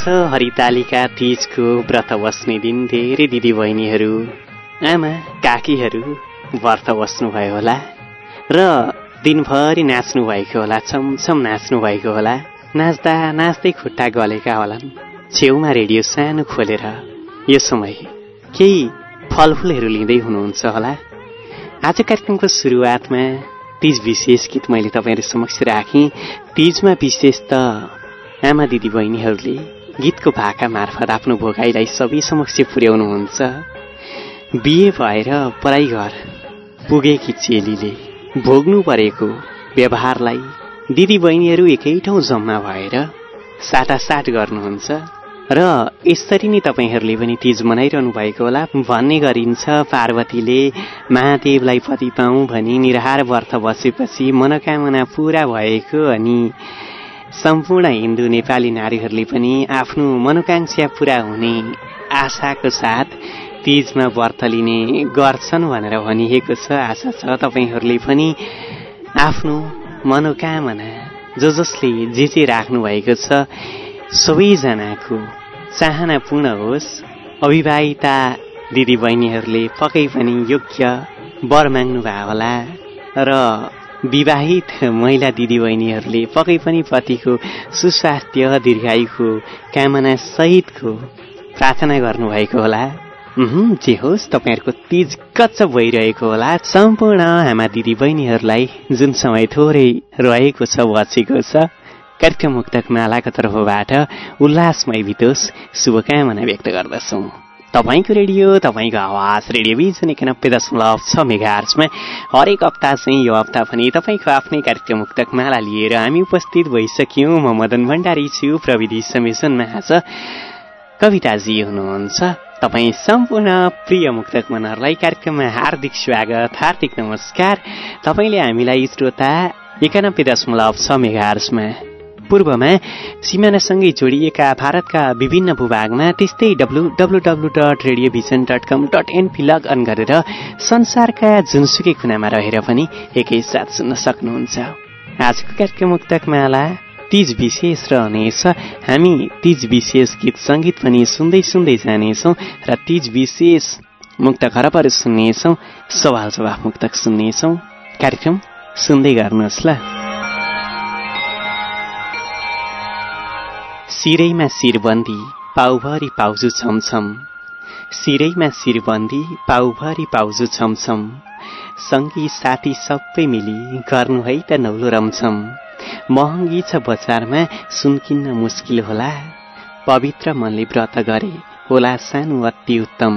हरितालिका तिजको व्रत बस्ने दिन धेरै दिदीबहिनीहरू आमा काकीहरू व्रत बस्नुभयो होला र दिनभरि नाच्नु भएको होला छमछम नाच्नु भएको होला नाच्दा नाच्दै खुट्टा गलेका होलान्। छेउमा रेडियो सानो खोलेर यो समय केही फलफुलहरू लिँदै हुनुहुन्छ होला। आज कार्यक्रमको सुरुवातमा तिज विशेष गीत मैले तपाईँहरू समक्ष राखेँ। तिजमा विशेष त आमा दिदी बहिनीहरूले गीतको भाका मार्फत आफ्नो भोगाईलाई सबै समक्ष पुर्याउनुहुन्छ। बिहे भएर पराई घर पुगेकी चेलीले भोग्नु परेको व्यवहारलाई दिदी बहिनीहरू एकै ठाउँ जम्मा भएर साटासाट गर्नुहुन्छ र यसरी नै तपाईँहरूले पनि तिज मनाइरहनु भएको होला भन्ने गरिन्छ पार्वतीले। महादेवलाई पति पाऊ भनी निराहार व्रत बसेपछि मनोकामना पुरा भएको अनि सम्पूर्ण हिन्दू नेपाली नारीहरूले पनि आफ्नो मनोकांक्षा पुरा हुने आशाको साथ तिजमा व्रत लिने गर्छन् भनेर भनिएको छ। आशा छ तपाईँहरूले पनि आफ्नो मनोकामना जो जसले जे जे राख्नु भएको छ सबैजनाको चाहना पूर्ण होस्। अविवाहिता दिदीबहिनीहरूले पक्कै पनि योग्य वर माग्नु भयो होला। र विवाहित महिला दिदीबहिनीहरूले पक्कै पनि पतिको सुस्वास्थ्य दीर्घायुको कामना सहितको प्रार्थना गर्नुभएको होला। जे होस् तपाईँहरूको तिज कच्च भइरहेको होला। सम्पूर्ण हामा दिदी बहिनीहरूलाई जुन समय थोरै रहेको छ बचेको छ कार्यक्रम मुक्तक मालाको तर्फबाट उल्लासमय बितोस्। शुभकामना व्यक्त गर्दछौँ। तपाईँको रेडियो तपाईँको आवाज रेडियो बिजन एकानब्बे दशमलव छ मेगा आर्समा हरेक हप्ता चाहिँ यो हप्ता पनि तपाईँको आफ्नै कार्यक्रम मुक्तक माला लिएर हामी उपस्थित भइसक्यौँ। म मदन भण्डारी छु प्रविधि समेसनमा आज कविताजी हुनुहुन्छ। तपाईँ सम्पूर्ण प्रिय मुक्तक मनहरूलाई कार्यक्रममा हार्दिक स्वागत हार्दिक नमस्कार। तपाईँले हामीलाई श्रोता एकानब्बे दशमलव छ मेगार्समा पूर्वमा सिमानासँगै जोडिएका भारतका विभिन्न भूभागमा त्यस्तै W W W dot radio vision dot com dot NP login गरेर संसारका जुनसुकै कुनामा रहेर पनि एकैसाथ सुन्न सक्नुहुन्छ। आजको कार्यक्रम मुक्तक माला तिज विशेष रहनेछ हामी तिज विशेष गीत सङ्गीत पनि सुन्दै सुन्दै जानेछौँ र तिज विशेष मुक्त खरबहरू सुन्नेछौँ सवाल जवाफ मुक्तक सुन्नेछौँ। कार्यक्रम सुन्दै गर्नुहोस् ल। सिरैमा शिरबन्दी पाउभरि पाउजु छमछम। सिरैमा शिरबन्दी पाउभरि पाउजु छमछम। सङ्गी साथी सबै मिली गर्नु है त नौलो रमछम। महँगी छ बजारमा सुनकिन्न मुस्किल होला। पवित्र मनले व्रत गरे होला सानो अति उत्तम।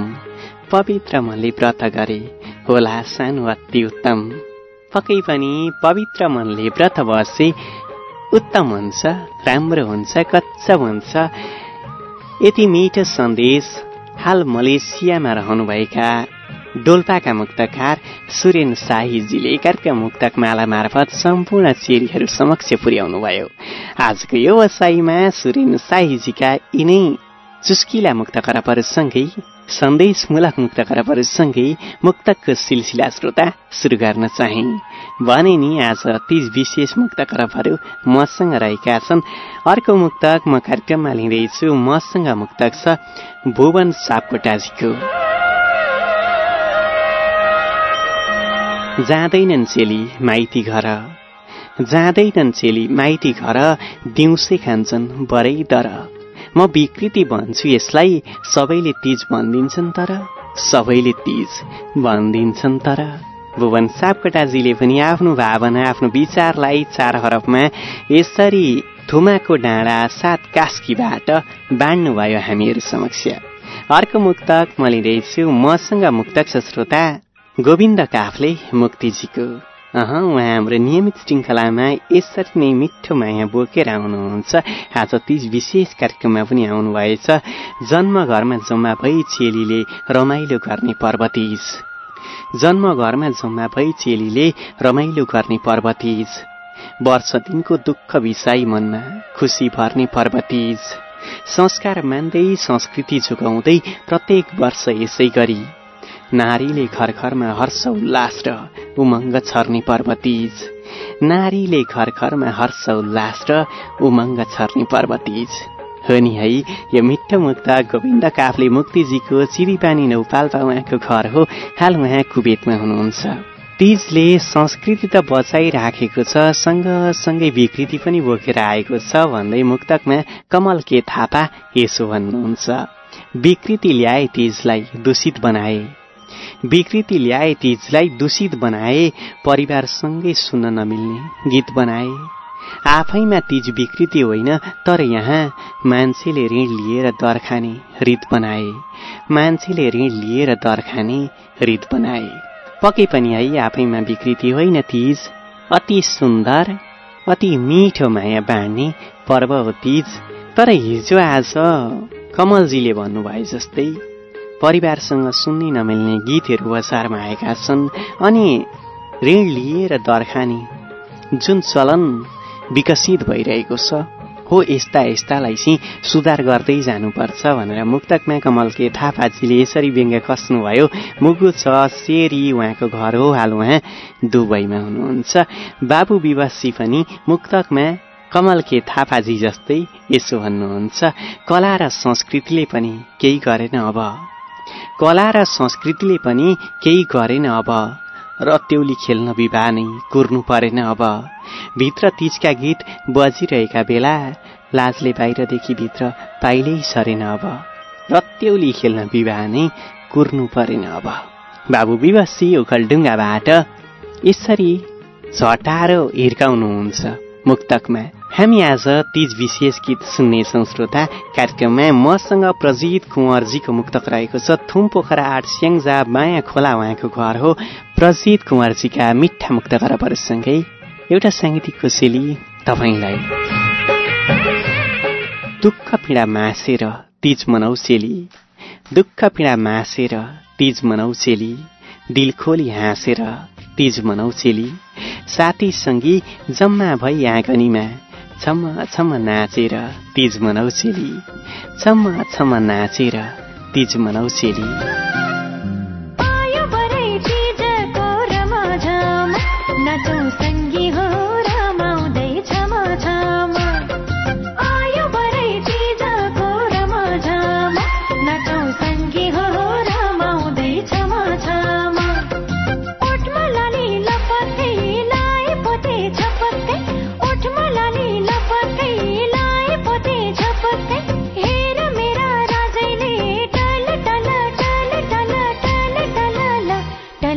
पवित्र मनले व्रत गरे होला सानो अति उत्तम। पक्कै पनि पवित्र मनले व्रत बसे उत्तम हुन्छ राम्रो हुन्छ कच्चा हुन्छ। यति मिठो सन्देश हाल मलेसियामा रहनुभएका डोल्पाका मुक्तकार सुरेन शाहीजीले कार्यक्रम मुक्तक माला मार्फत सम्पूर्ण चेरीहरू समक्ष पुर्याउनुभयो। आजको यो वसाईमा सुरेन शाहीजीका यिनै चुस्किला मुक्त खराबहरूसँगै सन्देशमूलक मुक्त खराबहरूसँगै मुक्तकको सिलसिला श्रोता सुरु गर्न चाहे। भने नि आज तिज विशेष मुक्त खराबहरू मसँग रहेका छन्। अर्को मुक्तक म कार्यक्रममा लिँदैछु। मसँग मुक्तक छ भुवन सापकोटाजीको। जाँदैनन् चेली माइती घर। जाँदैनन् चेली माइती घर दिउँसै खान्छन् बरै दर। म विकृति भन्छु यसलाई सबैले तिज भनिदिन्छन् तर सबैले तिज भनिदिन्छन् तर। भुवन सापकोटाजीले पनि आफ्नो भावना आफ्नो विचारलाई चार हरफमा यसरी थुमाको डाँडा सात कास्कीबाट बाँड्नुभयो हामीहरू समक्ष। अर्को मुक्तक म लिँदैछु मसँग मुक्तक छ श्रोता गोविन्द काफले मुक्तिजीको। अह उहाँ हाम्रो नियमित श्रृङ्खलामा यसरी नै मिठो माया बोकेर आउनुहुन्छ। आज तिज विशेष कार्यक्रममा पनि आउनुभएछ। जन्म घरमा जम्मा भई चेलीले रमाइलो गर्ने पर्व तिज। जन्म घरमा जम्मा भई चेलीले रमाइलो गर्ने पर्व तिज वर्ष दिनको दुःख विषय मनमा खुसी भर्ने पर्व तिज संस्कार मान्दै संस्कृति झुकाउँदै प्रत्येक वर्ष यसै गरी। नारीले घर घरमा हर्ष उल्लास र उमङ्ग छर्ने पर्व तिज नारीले घर घरमा हर्ष उल्लास र उमङ्ग छर्ने पर्व तिज हो नि है। यो मिठो मुक्त गोविन्द काफले मुक्तिजीको चिरीपानी नौपाल्पा उहाँको घर हो। हाल उहाँ कुवेतमा हुनुहुन्छ। तिजले संस्कृति त बचाइराखेको छ सँगसँगै विकृति पनि बोकेर आएको छ भन्दै मुक्तकमा कमल के थापा यसो भन्नुहुन्छ। विकृति ल्याए तिजलाई दूषित बनाए। विकृति ल्याए तिजलाई दूषित बनाए परिवारसँगै सुन्न नमिल्ने गीत बनाए। आफैमा तिज विकृति होइन तर यहाँ मान्छेले ऋण लिएर दर खाने रित बनाए। मान्छेले ऋण लिएर दर खाने रित बनाए। पक्कै पनि है आफैमा विकृति होइन तिज। अति सुन्दर अति मिठो माया बाँड्ने पर्व हो तिज। तर हिजो आज कमलजीले भन्नुभए जस्तै परिवारसँग सुन्नै नमिल्ने गीतहरू बजारमा आएका छन् अनि ऋण लिएर दर्खानी जुन चलन विकसित भइरहेको छ। हो यस्ता यस्तालाई चाहिँ सुधार गर्दै जानुपर्छ भनेर मुक्तकमा कमलके थापाजीले यसरी व्यङ्ग्य खस्नुभयो मुगु छ सेरी उहाँको घर हो हाल उहाँ दुबईमा हुनुहुन्छ। बाबु विवासी पनि मुक्तकमा कमल के थापाजी जस्तै यसो भन्नुहुन्छ। कला र संस्कृतिले पनि केही गरेन अब। कला र संस्कृतिले पनि केही गरेन अब। रत्यौली खेल्न विवाह नै कुर्नु परेन अब। भित्र तिजका गीत बजिरहेका बेला लाजले बाहिरदेखि भित्र पाइलै सरेन अब। रत्यौली खेल्न विवाह नै कुर्नु परेन अब। बाबु विवासी ओखलडुङ्गाबाट यसरी झटारो हिर्काउनुहुन्छ। मुक्तकमा। हामी आज तिज विशेष गीत सुन्नेछौँ श्रोता कार्यक्रममा मसँग प्रजित कुँवरजीको मुक्तक रहेको छ। थुम पोखरा आठ स्याङ्जा माया खोला उहाँको घर हो। प्रजित कुँवरजीका मिठा मुक्त खराबहरूसँगै एउटा साङ्गीतिक कोसेली तपाईँलाई। दुःख पीडा मासेर तिज मनाउ सेली। दुःख पीडा मासेर तिज मनाउ सेली। दिल खोली हाँसेर तिज मनाउ सेली साथी सङ्गी जम्मा भई आँगनीमा छम्म छम्म नाचेर तिज मनाउ चेली। छम्म छम्म नाचेर तिज मनाउ चेली।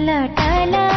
व्रत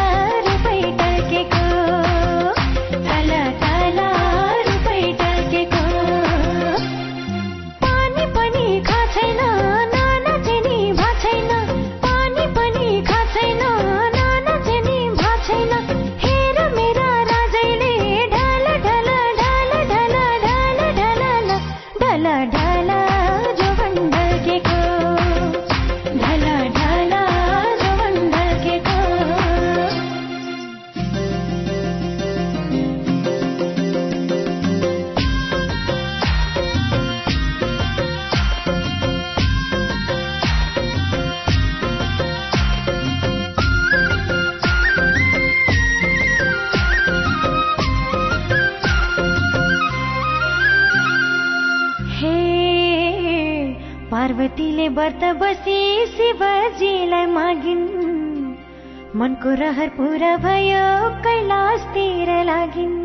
मनको रहर पुरा भयो कैलाशतिर लागिन्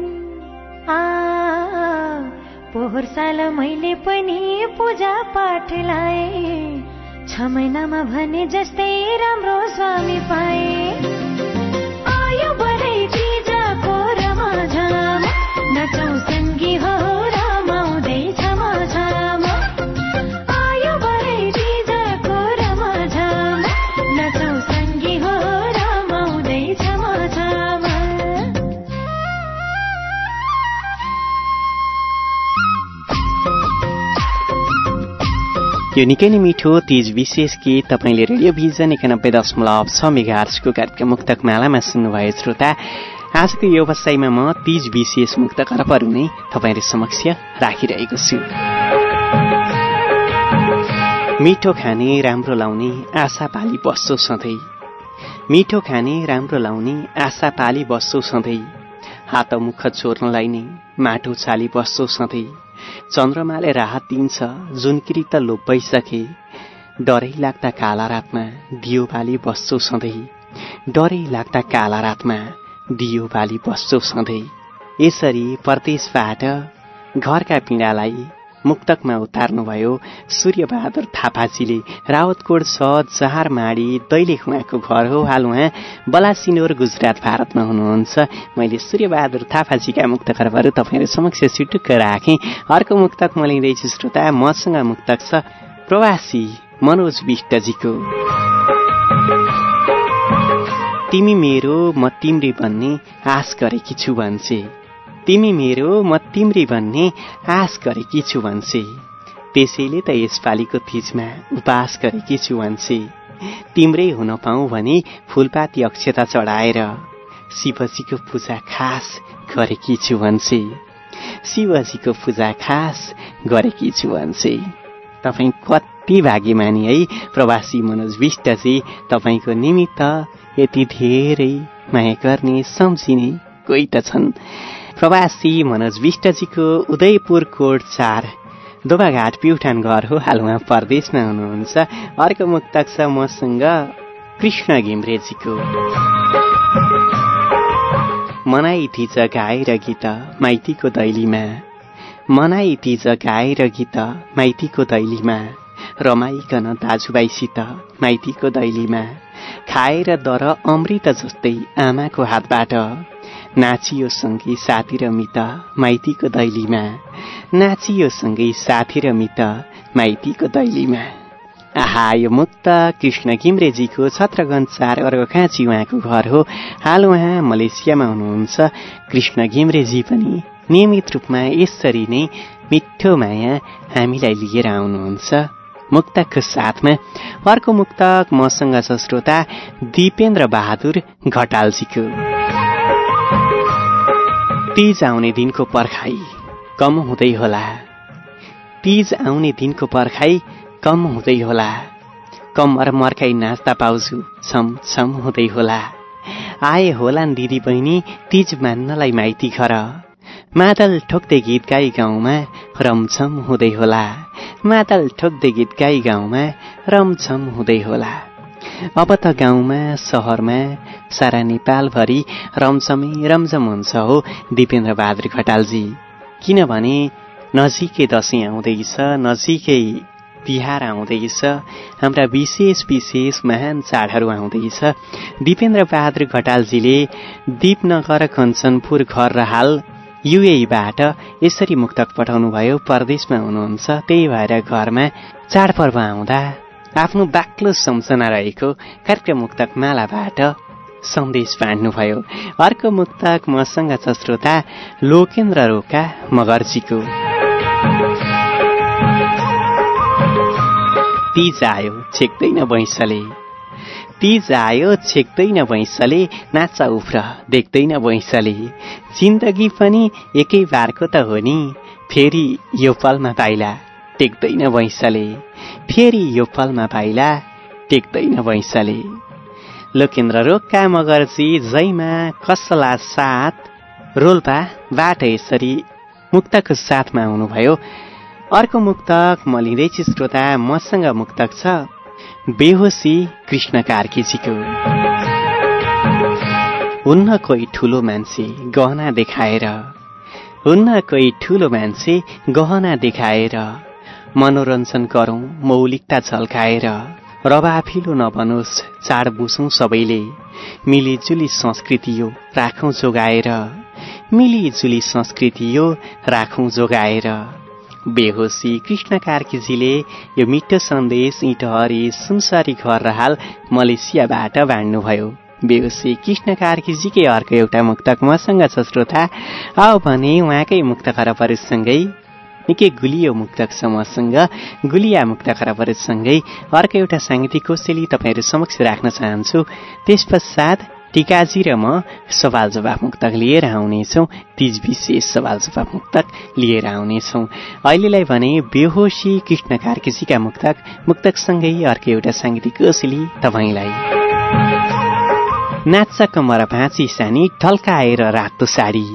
आ पोहोर साल मैले पनि पूजा पाठ लाए। छ महिनामा भने जस्तै राम्रो स्वामी पाए। आयो बढै चिजाको रमा झम नचौ सङ्गी यो निकै नै मिठो तिज विशेष गीत तपाईँले रेडियो भिजन एकानब्बे दशमलव छ मेगार्सको कार्यक्रम मुक्तक मालामा सुन्नुभयो श्रोता। आजको यो व्यवसायमा म तिज विशेष मुक्त करपहरू नै तपाईँले समक्ष राखिरहेको छु। मिठो खाने राम्रो लाउने आशा पाली बस्छौ सधैँ। मिठो खाने राम्रो लाउने आशा पाली बस्छौ सधैँ। हात मुख चोर्नलाई नै माटो चाली बस्छौ सधैँ। चन्द्रमाले राहत दिन्छ जुनकिरी त लोभइसके डरै लाग्दा काला रातमा दियो बाली बस्छौ सधैँ। डरै लाग्दा काला रातमा दियो बाली बस्छौ सधैँ। यसरी परदेशबाट घरका पीडालाई मुक्तकमा उतार्नुभयो सूर्यबहादुर थापाजीले रावतकोट छ जहारमाडी दैलेख उहाँको घर हो। हाल उहाँ बलासिनोर गुजरात भारतमा हुनुहुन्छ। मैले सूर्यबहादुर थापाजीका मुक्त खरबहरू तपाईँहरू समक्ष सिटुक्क राखेँ। अर्को मुक्तक म लिँदैछु श्रोता मसँग मुक्तक छ प्रवासी मनोज विष्टजीको। तिमी मेरो म तिम्रे भन्ने आश गरेकी छु भन्छे। तिमी मेरो म तिम्री भन्ने आश गरेकी छु भन्छे। त्यसैले त यसपालिको तिजमा उपास गरेकी छु भन्छे। तिम्रै हुन पाऊ भने फुलपाती अक्षता चढाएर शिवजीको पूजा खास गरेकी छु भन्छे। शिवजीको पूजा खास गरेकी छु भन्छे। तपाईँ कति भाग्यमानी है प्रवासी मनोज विष्टजी तपाईँको निमित्त यति धेरै माया गर्ने सम्झिने कोही त छन्। प्रवासी मनोज विष्टजीको उदयपुर कोट चार। दोबाघाट प्युठान घर हो हाल उहाँ परदेशमा हुनुहुन्छ। अर्को मुक्तक छ मसँग कृष्ण घिम्रेजीको। मनाई थिच गाएर गीत माइतीको दैलीमा। मनाई तिज गाएर गीत माइतीको दैलीमा। रमाइकन दाजुभाइसित माइतीको दैलीमा। खाएर दर अमृत जस्तै आमाको हातबाट। नाचियो सँगै साथी र मित माइतीको दैलीमा। नाचियो सँगै साथी र मित माइतीको दैलीमा। आहा यो मुक्त कृष्ण घिम्रेजीको छत्रगञ्ज चार अर्घखाँची उहाँको घर हो। हाल उहाँ मलेसियामा हुनुहुन्छ। कृष्ण घिम्रेजी पनि नियमित रूपमा यसरी नै मिठो माया हामीलाई लिएर आउनुहुन्छ। मुक्तकको साथमा अर्को मुक्तक मसँग छ श्रोता दिपेन्द्र बहादुर घटालजीको। तीज आउने दिनको पर्खाई कम हुँदै होला। तीज आउने दिनको पर्खाई कम हुँदै होला। कम्मर मर्काई नाच्दा पाउजु छम छम हुँदै होला। आए होलान् दिदी बहिनी तीज मान्नलाई माइती घर मादल ठोक्दै गीत गाई गाउँमा रमछम हुँदै होला। मादल ठोक्दै गीत गाई गाउँमा रमछम हुँदै होला। अब त गाउँमा सहरमा सारा नेपालभरि रमझमै रमझम हुन्छ हो दिपेन्द्र बहादुर खटालजी। किनभने नजिकै दसैँ आउँदैछ नजिकै तिहार आउँदैछ हाम्रा विशेष विशेष महान चाडहरू आउँदैछ। दिपेन्द्र बहादुर घटालजीले दिपनगर कञ्चनपुर घर र हाल युएबाट यसरी मुक्तक पठाउनुभयो परदेशमा हुनुहुन्छ त्यही भएर घरमा चाडपर्व आउँदा आफ्नो बाक्लो सम्झना रहेको कार्यक्रम मुक्तक मालाबाट सन्देश बाँड्नुभयो। अर्को मुक्तक मसँग छ श्रोता लोकेन्द्र रोका मगर्जीको। तिज आयो छेक्दैन भैँसले। तिज आयो छेक्दैन भैँसले नाचा उफ्र देख्दैन भैँसले। जिन्दगी पनि एकै बारको त हो नि। फेरि यो पलमा पाइला टेक्दैन भैँसले। फेरि यो फलमा पाइला टेक्दैन भैँसले। लोकेन्द्र रोक्का मगर्जी जैमा कसला साथ? रोल्पाबाट यसरी मुक्तको साथमा आउनुभयो अर्को मुक्तक म लिँदैछु श्रोता मसँग मुक्तक छ। बेहोसी कृष्ण कार्कीजीको। हुन्न कोही ठुलो मान्छे गहना देखाएर हुन्न कोही ठुलो मान्छे गहना देखाएर मनोरञ्जन गरौँ मौलिकता झल्काएर रबाफिलो नबनोस् चाड बुझौँ सबैले मिलिजुली संस्कृति यो राखौँ जोगाएर मिलिजुली संस्कृति यो राखौँ जोगाएर। बेहोसी कृष्ण कार्कीजीले यो मिठो सन्देश इटहरी सुनसरी घर र हाल मलेसियाबाट बाँड्नुभयो। बेहोसी कृष्ण कार्कीजीकै अर्को एउटा मुक्तक मसँग छ श्रोता। आओ भने उहाँकै मुक्त खरबहरूसँगै निकै गुलियो मुक्तक छ गुलिया मुक्त खराबहरूसँगै अर्को एउटा साङ्गीतिक कोसेली तपाईँहरू समक्ष राख्न चाहन्छु। त्यस पश्चात टिकाजी र म सवाल जवाफ मुक्तक लिएर आउनेछौँ। तिज विशेष सवाल जवाफ मुक्तक लिएर आउनेछौँ। अहिलेलाई भने बेहोसी कृष्ण कार्केसीका मुक्तक मुक्तकसँगै अर्को एउटा साङ्गीतिक कोसेली तपाईँलाई। नाच्छ कमर भाँची सानी ठल्काएर रातो साडी।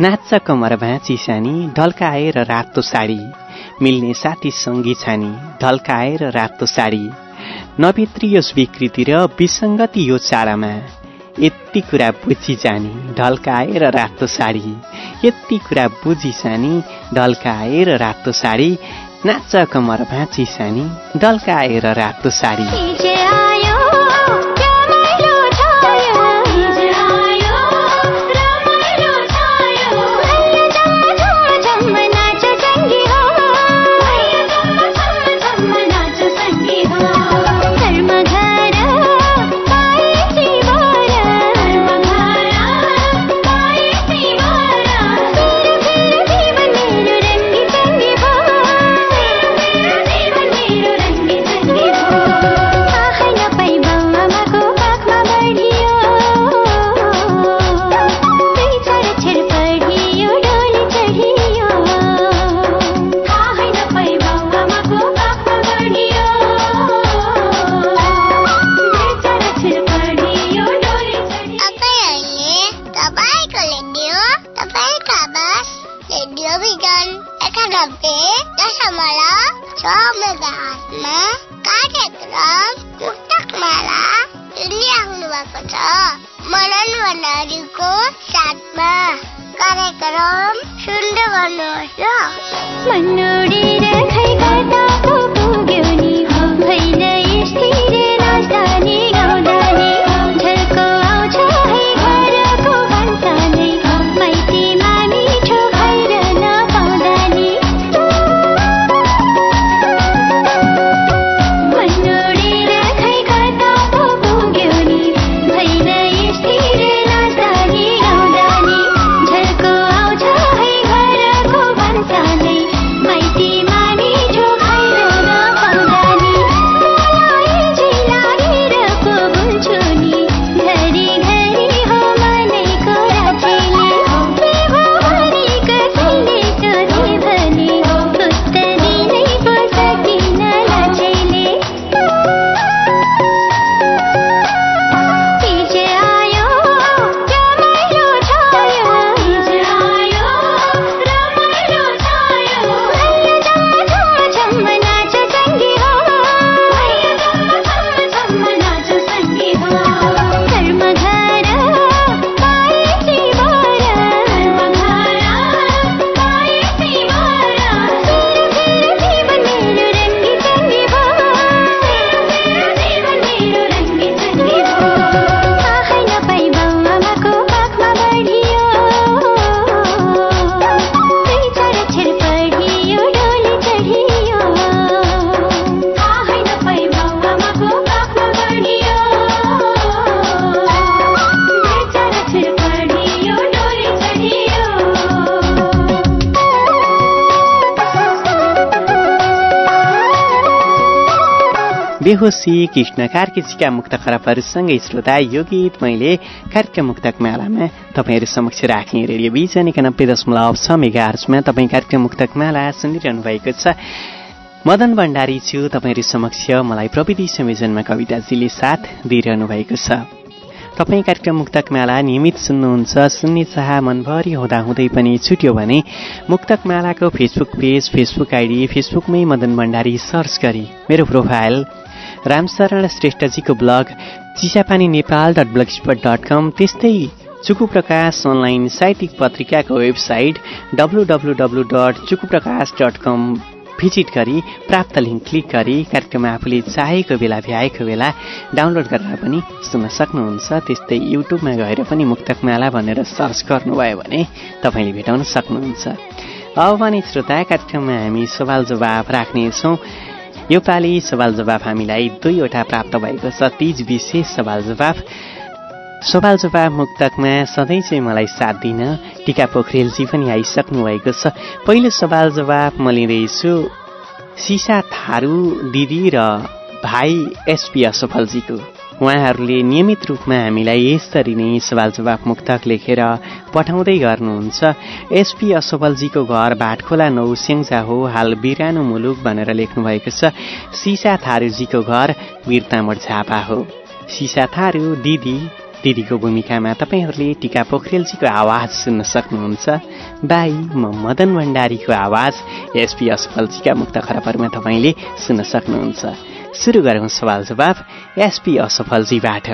नाच्छ कमर भाँची सानी ढल्काएर रातो साडी। मिल्ने साथी सङ्गी छानी ढल्काएर रातो साडी। नभित्रियोस् विकृति र विसङ्गति यो चारामा। यति कुरा बुझी जानी ढल्काएर रातो साडी। यति कुरा बुझी सानी ढल्काएर रातो साडी। नाच्छ कमर भाँची सानी ढल्काएर रातो साडी। एकानब्बे दशमलव छ मेगा हातमा कार्यक्रम मुक्तक माला सुनिराख्नु भएको छ मनन भण्डारीको साथमा कार्यक्रम सुन्दै गर्नुहोस् ल बेहोसी कृष्ण कार्कीजीका मुक्त खराबहरूसँगै श्रोता यो गीत मैले कार्यक्रम मुक्तक मालामा तपाईँहरू समक्ष राख्ने रेडियो बिजन एकानब्बे दशमलव छ मेगा आर्समा तपाईँ कार्यक्रम मुक्तक माला सुनिरहनु भएको छ। मदन भण्डारी छु तपाईँहरू समक्ष मलाई प्रविधि संयोजनमा कविताजीले साथ दिइरहनु भएको छ। तपाईँ कार्यक्रम मुक्तक माला नियमित सुन्नुहुन्छ सुन्ने चाह मनभरि हुँदाहुँदै पनि छुट्यो भने मुक्तक मालाको फेसबुक पेज फेसबुक आइडी फेसबुकमै मदन भण्डारी सर्च गरी मेरो profile Ramsharan श्रेष्ठजीको blog Chisapani Nepal dot blog spot dot com त्यस्तै चुकु प्रकाश अनलाइन साहित्यिक पत्रिकाको website W W W dot Chuku Prakash dot कम भिजिट गरी प्राप्त लिङ्क क्लिक गरी कार्यक्रम आफूले चाहेको बेला भ्याएको बेला डाउनलोड गरेर पनि सुन्न सक्नुहुन्छ। त्यस्तै युट्युबमा गएर पनि मुक्तकमाला भनेर सर्च गर्नुभयो भने तपाईँले भेटाउन सक्नुहुन्छ। अब भने श्रोता कार्यक्रममा हामी सवाल जवाफ राख्नेछौँ। योपालि सवाल जवाफ हामीलाई दुईवटा प्राप्त भएको छ। तिज विशेष सवाल जवाफ। सवाल जवाब मुक्तकमा सधैँ चाहिँ मलाई साथ दिन टिका पोखरेलजी पनि आइसक्नु भएको छ। पहिलो सवाल जवाब म लिँदैछु सिसा थारू दिदी र भाइ एसपी असफलजीको। उहाँहरूले नियमित रूपमा हामीलाई यसरी नै सवाल जवाफ मुक्तक लेखेर पठाउँदै गर्नुहुन्छ। एसपी असफलजीको घर भाटखोला नौ स्याङ्जा हो हाल बिरानो मुलुक भनेर लेख्नु भएको छ। सिसा थारूजीको घर बिरतामठ झापा हो। सिसा थारू दिदी दिदीको भूमिकामा तपाईँहरूले टिका पोखरेलजीको आवाज सुन्न सक्नुहुन्छ। बाई म मदन भण्डारीको आवाज। एसपी असफलजीका मुक्त खराबहरूमा तपाईँले सुन्न सक्नुहुन्छ। सुरु गरौँ सवाल जवाफ एसपी असफलजीबाट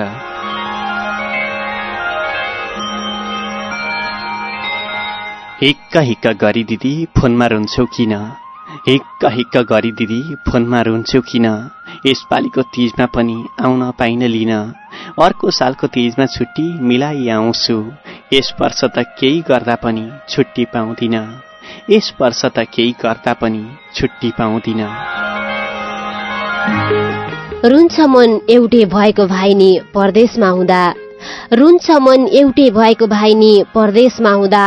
हिक्क हिक्क गरी दिदी फोनमा रुन्छौ किन? हिक्क हिक्क गरी दिदी फोनमा रुन्छौ किन? यसपालिको तिजमा पनि आउन पाइन लिन। अर्को सालको तिजमा छुट्टी मिलाई आउँछु। यस वर्ष त केही गर्दा पनि छुट्टी पाउँदिन। यस वर्ष त केही गर्दा पनि छुट्टी पाउँदिन। रुन्छ मन एउटै भएको भाइ नि परदेशमा हुँदा। रुन्छ मन एउटै भएको भाइ नि परदेशमा हुँदा।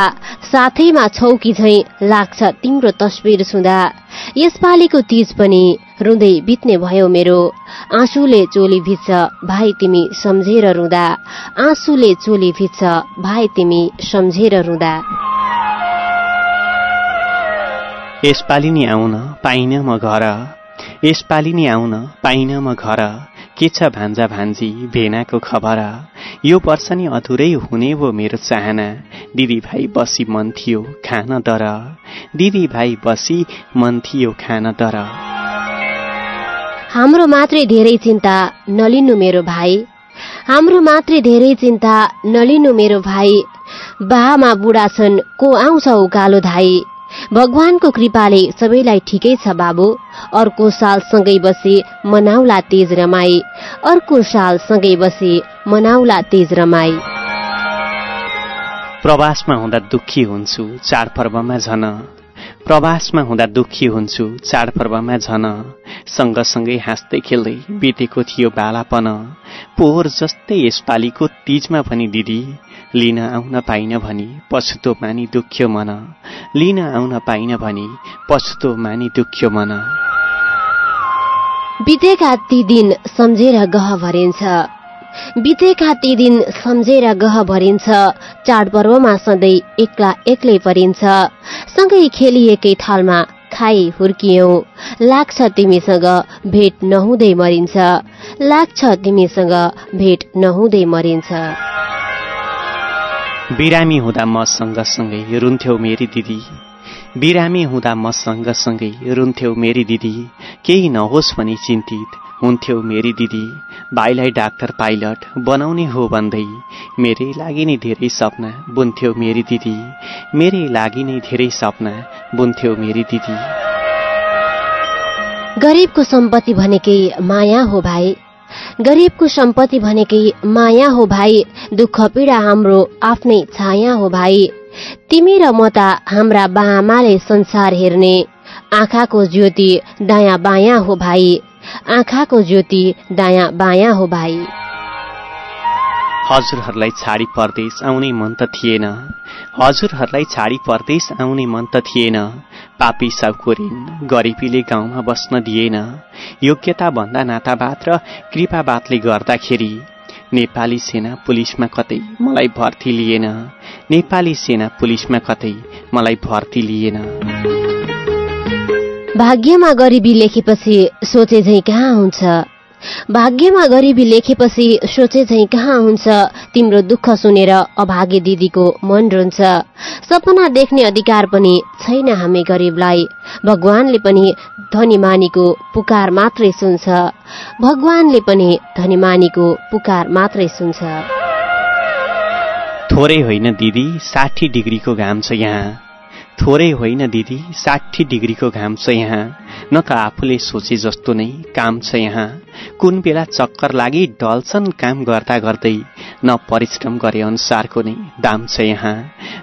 साथैमा छौ कि झैँ लाग्छ तिम्रो तस्बिर छुँदा यसपालिको तिज पनि रुँदै बित्ने भयो मेरो। आँसुले चोली भिज्छ भाइ तिमी सम्झेर रुँदा। आँसुले चोली भिज्छ भाइ तिमी सम्झेर रुँदा। यसपालि नि आउन पाइन म घर। यसपालि नि आउन पाइन म घर। के छ भान्जा भान्जी भेनाको खबर? यो वर्ष नि अधुरै हुने भो मेरो चाहना। दिदी भाइ बसी मन थियो खान दर दिदी भाइ बसी मन थियो खान दर हाम्रो मात्रै धेरै चिन्ता नलिनु मेरो भाइ। हाम्रो मात्रै धेरै चिन्ता नलिनु मेरो भाइ। बामा बुढा छन् को आउँछ उकालो धाई? भगवानको कृपाले सबैलाई ठिकै छ बाबु। अर्को साल सँगै बसी मनाउला तेज रमाई। अर्को साल सँगै बसी मनाउला तेज रमाई। प्रवासमा हुँदा दुःखी हुन्छु चाडपर्वमा झन। प्रवासमा हुँदा दुःखी हुन्छु चाडपर्वमा झन। सँगसँगै हाँस्दै खेल्दै बितेको थियो बालापन। पोहोर जस्तै यसपालिको तीजमा पनि दिदी लिन आउन पाइन भनी पछुतो मानी दुख्यो मन। लिन आउन पाइन भनी पछुतो मानी दुख्यो मन। बितेका ती दिन सम्झेर गह भरिन्छ। बितेका ती दिन सम्झेर गह भरिन्छ। चाडपर्वमा सधैँ एक्ला एक्लै परिन्छ। सँगै खेलिएकै थालमा खाई हुर्कियौ। लाग्छ तिमीसँग भेट नहुँदै मरिन्छ। लाग्छ तिमीसँग भेट नहुँदै मरिन्छ। बिरामी हुँदा म सँगसँगै रुन्थ्यौ मेरी दिदी। बिरामी हुँदा म सँगसँगै रुन्थ्यौ मेरी दिदी। केही नहोस् भनी चिन्तित हुन्थ्यौ मेरी दिदी। भाइलाई डाक्टर पाइलट बनाउने हो भन्दै मेरै लागि नै धेरै सपना बुन्थ्यौ मेरी दिदी। मेरै लागि नै धेरै सपना बुन्थ्यौ मेरी दिदी। गरिबको सम्पत्ति भनेकै माया हो भाइ। गरिबको सम्पत्ति भनेकै माया हो भाइ दुःख पीडा हाम्रो आफ्नै छाया हो भाइ। तिमी र म त हाम्रा बाआमाले संसार हेर्ने आँखाको ज्योति दायाँ बायाँ हो भाइ। आँखाको ज्योति दायाँ बायाँ हो भाइ। हजुरहरूलाई छाडी परदेश आउने मन त थिएन। हजुरहरूलाई छाडी परदेश आउने मन त थिएन। पापी ऋण गरिबीले गाउँमा बस्न दिएन। योग्यता भन्दा नातावाद र कृपावादले गर्दाखेरि नेपाली सेना पुलिसमा कतै मलाई भर्ती लिएन। नेपाली सेना पुलिसमा कतै मलाई भर्ती लिएन। भाग्यमा गरिबी लेखेपछि सोचे झै कहाँ हुन्छ? भाग्यमा गरिबी लेखेपछि सोचे झै कहाँ हुन्छ? तिम्रो दुःख सुनेर अभागे दिदीको मन रुन्छ। सपना देख्ने अधिकार पनि छैन हामी गरिबलाई। भगवानले पनि धनीमानीको पुकार मात्रै सुन्छ। भगवानले पनि धनीमानीको पुकार मात्रै सुन्छ। थोरै होइन दिदी साठी डिग्रीको घाम छ यहाँ। थोरै होइन दिदी साठी डिग्रीको घाम छ यहाँ। न त आफूले सोचे जस्तो नै काम छ यहाँ। कुन बेला चक्कर लागि डल्छन् काम गर्दा गर्दै न परिश्रम गरे अनुसारको नै दाम छ यहाँ।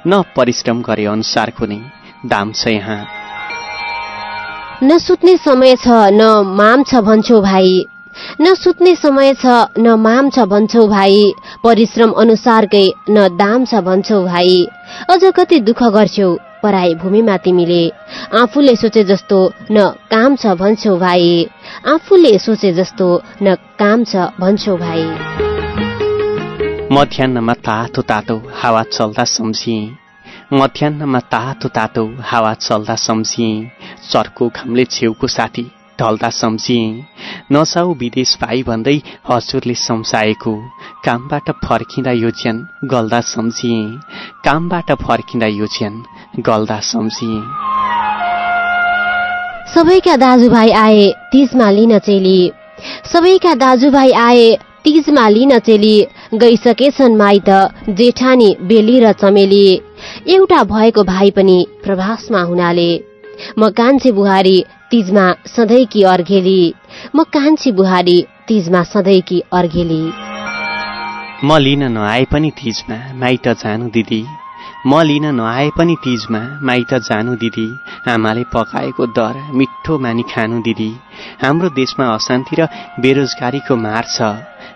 न परिश्रम गरे अनुसारको नै दाम छ यहाँ। न सुत्ने समय छ न माम छ भन्छौ भाइ। न सुत्ने समय छ न माम छ भन्छौ भाइ। परिश्रम अनुसारकै न दाम छ भन्छौ भाइ। अझ कति दुःख गर्छौ। पराई भूमिमा तिमीले। आफूले सोचे जस्तो न काम छ भन्छौ भाइ। आफूले सोचे जस्तो न काम छ भन्छौ भाइ। मध्याहमा तातो तातो हावा चल्दा सम्झिए। मध्याहमा तातो तातो हावा चल्दा सम्झिए। चर्को घामले छेउको साथी ढल्दा सम्झिए। नसाउ विदेश भाइ भन्दै हजुरले सम्झाएको। कामबाट फर्किँदा यो ज्यान गल्दा सम्झिए। कामबाट फर्किँदा यो ज्यान गल्दा सम्झिए। सबैका दाजुभाइ आए तिजमा लिन चेली। सबैका दाजुभाइ आए तिजमा लिन चेली। गइसकेछन् माइत जेठानी बेली र चमेली। एउटा भएको भाइ पनि प्रभासमा हुनाले। म कान्छी बुहारी तिजमा सधैँकी अर्घेली? म कान्छी बुहारी तिजमा सधैँकी अर्घेली? म लिन नआए पनि तिजमा माइत जानु दिदी। म लिन नआए पनि तिजमा माइत जानु दिदी। आमाले पकाएको दर मिठो मानी खानु दिदी। हाम्रो देशमा अशान्ति र बेरोजगारीको मार छ।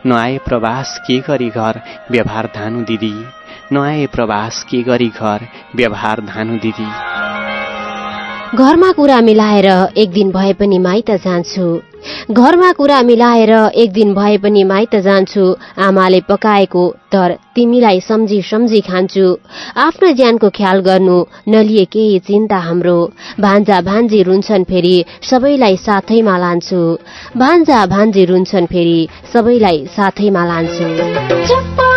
नआए प्रवास के गरी घर व्यवहार धानु दिदी। नआए प्रवास के गरी घर व्यवहार धानु दिदी। घरमा कुरा मिलाएर एक दिन भए पनि माइत जान्छु। घरमा कुरा मिलाएर एक दिन भए पनि माइत जान्छु। आमाले पकाएको तर तिमीलाई सम्झी सम्झी खान्छु। आफ्नो ज्यानको ख्याल गर्नु नलिए केही चिन्ता हाम्रो। भान्जा भान्जी रुन्छन् फेरि सबैलाई साथैमा लान्छु। भान्जा भान्जी रुन्छन् फेरि सबैलाई साथैमा लान्छु।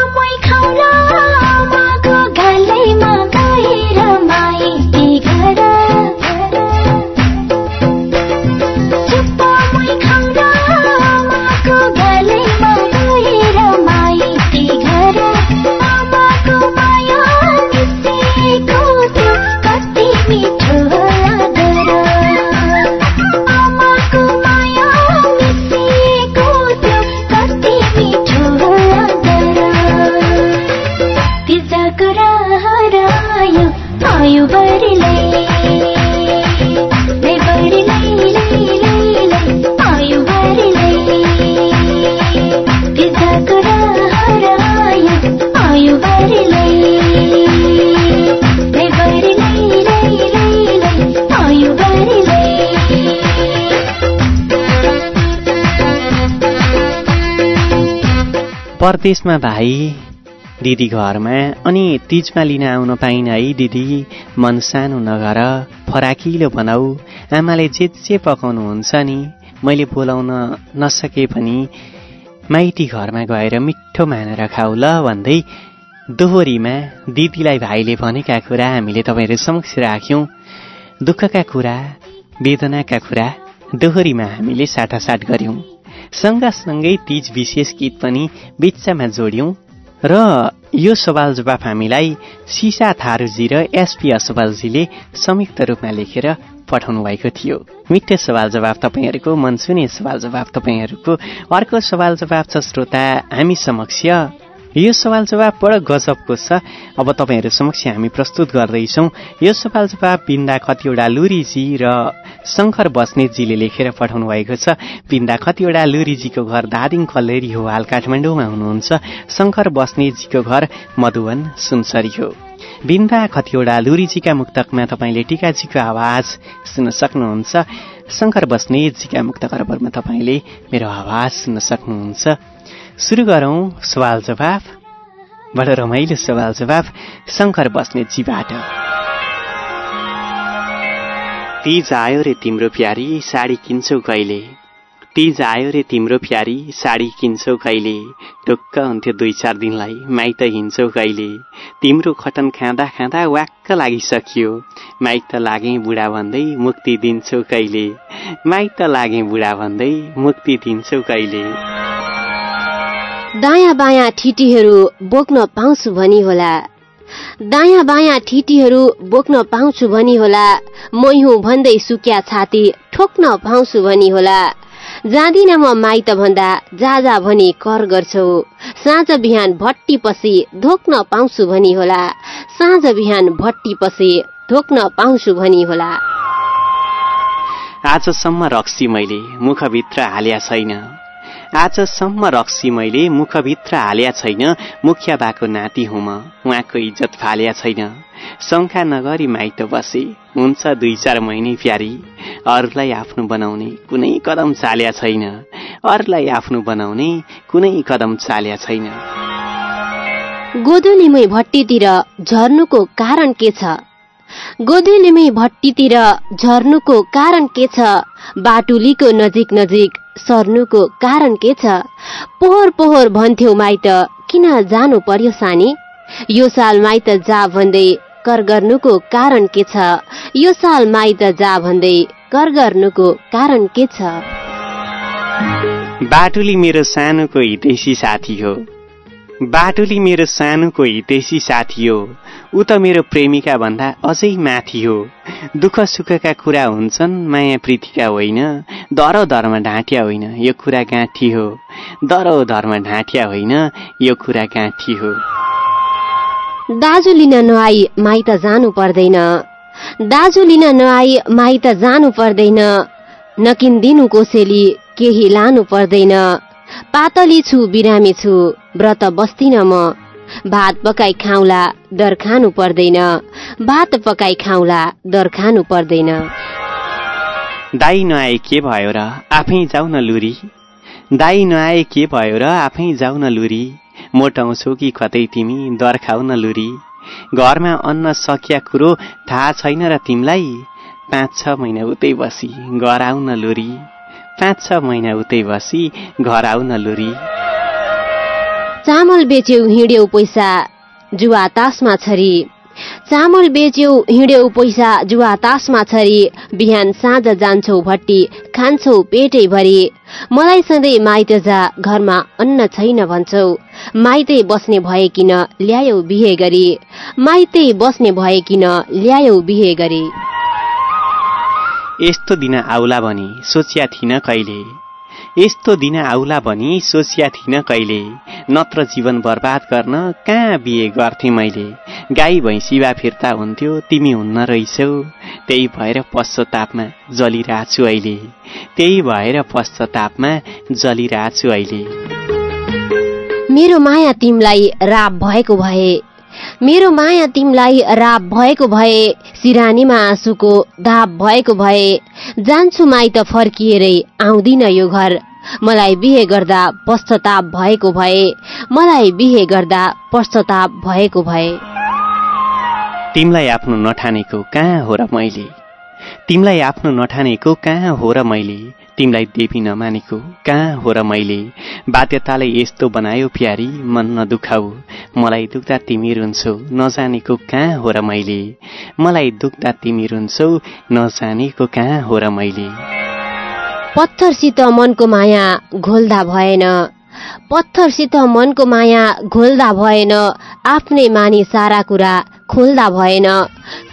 परदेशमा भाइ दिदी घरमा अनि तिजमा लिन आउन पाइन है दिदी। मन सानो नगर फराकिलो बनाऊ। आमाले जे जे पकाउनुहुन्छ नि मैले बोलाउन नसके पनि माइती घरमा गएर मिठो मानेर खाऊ ल भन्दै दोहोरीमा दिदीलाई भाइले भनेका कुरा हामीले तपाईँहरू समक्ष राख्यौँ। दुःखका कुरा वेदनाका कुरा दोहोरीमा हामीले साटासाट गर्यौँ। सँगसँगै तीज विशेष गीत पनि बिचमा जोड्यौँ। र यो सवाल जवाफ हामीलाई सिसा थारूजी र एसपी असवालजीले संयुक्त रूपमा लेखेर पठाउनु भएको थियो। मिठो सवाल जवाफ तपाईँहरूको मनसुने सवाल जवाफ तपाईँहरूको। अर्को सवाल जवाफ छ श्रोता हामी समक्ष। यो सवाल जवाब बडो गजबको छ। अब तपाईँहरू समक्ष हामी प्रस्तुत गर्दैछौँ। यो सवाल जवाब बिन्दा कतिवटा लुरीजी र शङ्कर बस्नेतजीले लेखेर पठाउनु भएको छ। बिन्दा कतिवटा लुरीजीको घर दादिङ कल्लेरी हो हाल काठमाडौँमा हुनुहुन्छ। शङ्कर बस्नेतजीको घर मधुवन सुनसरी हो। बिन्दा कतिवटा लुरीजीका मुक्तकमा तपाईँले टिकाजीको आवाज सुन्न सक्नुहुन्छ। शङ्कर बस्नेतजीका मुक्त खबरमा तपाईँले मेरो आवाज सुन्न सक्नुहुन्छ। सुरु गरौँ सवाल जवाफ। बडो रमाइलो सवाल जवाफ शङ्कर बस्नेतजीबाट तिज आयो रे तिम्रो प्यारी साडी किन्छौ कहिले? तिज आयो रे तिम्रो प्यारी साडी किन्छौ कहिले? ढुक्क हुन्थ्यो दुई चार दिनलाई माइत हिँड्छौ कहिले? तिम्रो खटन खाँदा खाँदा वाक्क लागिसकियो। माइत लागे बुढा भन्दै मुक्ति दिन्छौ कहिले? माइत लागे बुढा भन्दै मुक्ति दिन्छौ कहिले? दायाँ बायाँ ठिटीहरू बोक्न पाउँछु भनी होला। दायाँ बायाँ ठिटीहरू बोक्न पाउँछु भनी होला। मै हुँ भन्दै सुक्या छाती ठोक्न पाउँछु भनी होला। जाँदिन म माइत भन्दा जा जा भनी कर गर्छौ। साँझ बिहान भट्टी पसी धोक्न पाउँछु भनी होला। साँझ बिहान भट्टी पसी धोक्न पाउँछु भनी होला। आजसम्म रक्सी मैले मुखभित्र हाल्या छैन। आजसम्म रक्सी मैले मुखभित्र हाल्या छैन मुखिया बाको नाति हुँ म उहाँको इज्जत फाल्या छैन। शङ्का नगरी माइत बसे हुन्छ दुई चार महिने प्यारी। अरूलाई आफ्नो बनाउने कुनै कदम चाल्या छैन। अरूलाई आफ्नो बनाउने कुनै कदम चाल्या छैन। गोदुलीमै भट्टीतिर झर्नुको कारण के छ? गोदुलीमै भट्टीतिर झर्नुको कारण के छ? बाटुलीको नजिक नजिक सर्नुको कारण के छ? पोहोर पोहोर भन्थ्यौ माइत किन जानु पर्यो सानी? यो साल माइत जा भन्दै कर गर्नुको कारण के छ? यो साल माइत जा भन्दै कर गर्नुको कारण के छ? बाटुली मेरो सानोको हितैसी साथी हो। बाटुली मेरो सानोको हितैसी साथी हो। ऊ त मेरो प्रेमिका भन्दा अझै माथि हो। दुःख सुखका कुरा हुन्छन् माया प्रीतिका होइन। दरो धर्म ढाँट्या होइन यो कुरा गाँठी हो। दरो धर्म ढाँट्या होइन यो कुरा गाँठी हो। दाजु लिन नआई माइत जानु पर्दैन। दाजु लिन नआई माइत जानु पर्दैन। नकिन्दिनु कोसेली केही लानु पर्दैन। पातली छु बिरामी छु व्रत बस्दिन म। भात पकाई खाउला डर खानु पर्दैन। भात पकाई खाउला डर खानु पर्दैन। दाई नआए के भयो र आफै जाउ न लुरी? दाई नआए के भयो र आफै जाउ न लुरी? मोटाउँछौ कि कतै तिमी दर खाउ न लुरी? घरमा अन्न सकिया कुरो थाहा छैन र तिमीलाई? पाँच छ महिना उतै बसी घर आउ न लुरी। पाँच छ महिना उतै बसी घर आउ न लुरी। चामल बेच्यौ हिँड्यौ पैसा जुवा तासमा छरी। चामल बेच्यौ हिँड्यौ पैसा जुवा तासमा छरी। बिहान साँझ जान्छौ भट्टी खान्छौ पेटै भरी। मलाई सधैँ माइत जा घरमा अन्न छैन भन्छौ। माइतै बस्ने भए किन ल्यायौ बिहे गरी। माइतै बस्ने भए किन ल्यायौ बिहे गरी। यस्तो दिन आउला भनी सोचिया थिइन कहिले? यस्तो दिन आउला भनी सोचिया थिइन कहिले? नत्र जीवन बर्बाद गर्न कहाँ बिहे गर्थे मैले? गाई भैँसीबा फिर्ता हुन्थ्यो तिमी हुन्न रहेछौ। त्यही भएर पश्चातापमा जलिरहेछु अहिले। त्यही भएर पश्चातापमा जलिरहेछु अहिले। मेरो माया तिमलाई राप भएको भए मेरो माया तिमलाई राप भएको भए सिरानीमा आँसुको धाप भएको भए जान्छु माइत फर्किएरै आउँदिन यो घर। मलाई बिहे गर्दा पश्चाताप भएको भए मलाई बिहे गर्दा पश्चाताप भएको भए। तिमीलाई आफ्नो नठानेको कहाँ हो र मैले? तिमीलाई आफ्नो नठानेको कहाँ हो र मैले? तिमीलाई देवी नमानेको कहाँ हो र मैले? बाध्यताले यस्तो बनायो प्यारी मन नदुखाऊ। मलाई दुख्दा तिमी रुन्छौ नजानेको कहाँ हो र मैले? मलाई दुख्दा तिमी रुन्छौ नजानेको कहाँ हो र मैले? पत्थरसित मनको माया घोल्दा भएन। पत्थरसित मनको माया घोल्दा भएन। आफ्नै मानी सारा कुरा खोल्दा भएन।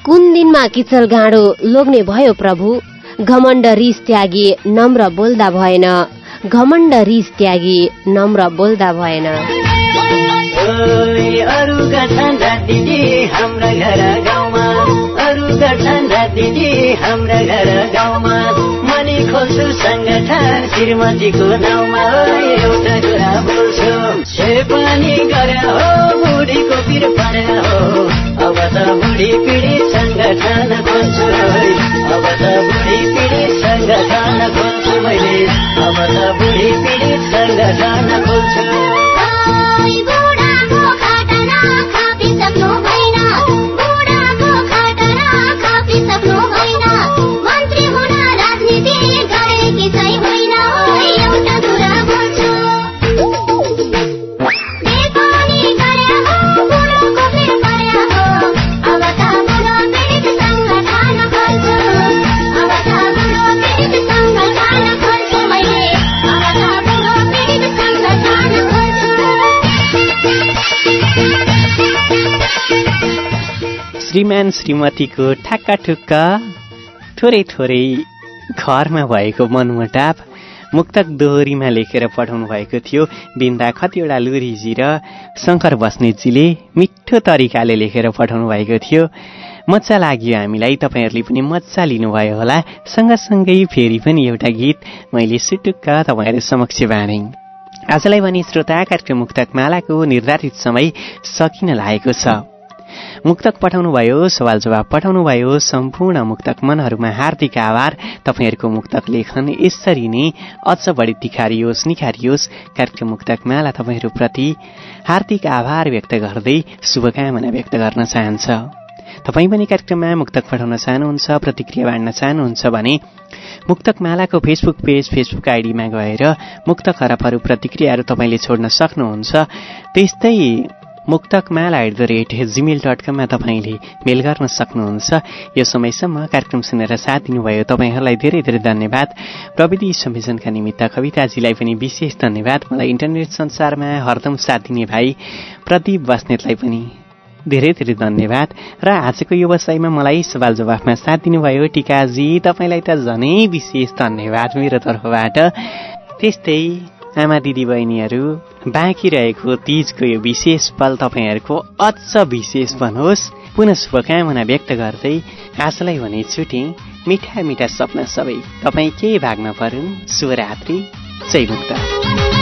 कुन दिनमा किचल गाँडो लोग्ने भयो प्रभु? घमण्ड रिस त्यागी नम्र बोल्दा भएन। घमण्ड रिस त्यागी नम्र बोल्दा भएन। श्रीमतीको नाउँमा। एउटा बोल्छु से पनि गरे हो बुढीको पिर परे हो। अब त बुढी पिँढी सङ्गठन खोल्छु अब त बुढी पिँढी सङ्गठन खोल्छु मैले। अब त बुढी पिँढी सङ्गठन खोल्छु श्रीमान श्रीमतीको ठ्याक्का ठुक्क थोरै थोरै घरमा भएको मनमुटाप मुक्तक दोहोरीमा लेखेर पठाउनु भएको थियो। बिन्दा खतिवटा लुरीजी र शङ्कर बस्नेतजीले मिठो तरिकाले लेखेर पठाउनु भएको थियो। मजा लाग्यो हामीलाई। तपाईँहरूले पनि मजा लिनुभयो होला। सँगसँगै फेरि पनि एउटा गीत मैले सुटुक्क तपाईँहरू समक्ष बाँडेँ आजलाई भने श्रोता कार्यक्रम मुक्तक मालाको निर्धारित समय सकिन लागेको छ। मुक्तक पठाउनुभयो सवाल जवाब पठाउनुभयो सम्पूर्ण मुक्तक मनहरूमा हार्दिक आभार। तपाईँहरूको मुक्तक लेखन यसरी नै अझ बढी तिखारियोस् निखारियोस्। कार्यक्रम मुक्तक माला तपाईँहरूप्रति हार्दिक आभार व्यक्त गर्दै शुभकामना व्यक्त गर्न चाहन्छ। तपाईँ पनि कार्यक्रममा मुक्तक पठाउन चाहनुहुन्छ प्रतिक्रिया बाँड्न चाहनुहुन्छ भने मुक्तक मालाको फेसबुक पेज फेसबुक आइडीमा गएर मुक्तक हरफहरू प्रतिक्रियाहरू तपाईँले छोड्न सक्नुहुन्छ। त्यस्तै मुक्तक माला at the rate Gmail dot कममा तपाईँले मेल गर्न सक्नुहुन्छ। यो समयसम्म कार्यक्रम सुनेर साथ दिनुभयो। तपाईँहरूलाई धेरै धेरै धन्यवाद। प्रविधि संयोजनका निमित्त कविताजीलाई पनि विशेष धन्यवाद। मलाई इन्टरनेट संसारमा हरदम साथ दिने भाइ प्रदीप बस्नेतलाई पनि धेरै धेरै धन्यवाद। र आजको व्यवसायमा मलाई सवाल जवाफमा साथ दिनुभयो टिकाजी। तपाईँलाई त झनै विशेष धन्यवाद मेरो तर्फबाट। त्यस्तै आमा दिदी बहिनीहरू बाँकी रहेको तिजको यो विशेष पल तपाईँहरूको अझ विशेष बनोस्। पुनः शुभकामना व्यक्त गर्दै आजलाई भने छुटेँ। मिठा मिठा सपना सबै तपाईँ के भाग्न परुन्? शुभरात्रि मुक्त।